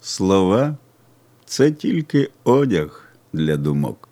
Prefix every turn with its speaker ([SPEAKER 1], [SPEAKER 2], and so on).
[SPEAKER 1] Слова це тільки одяг для думок.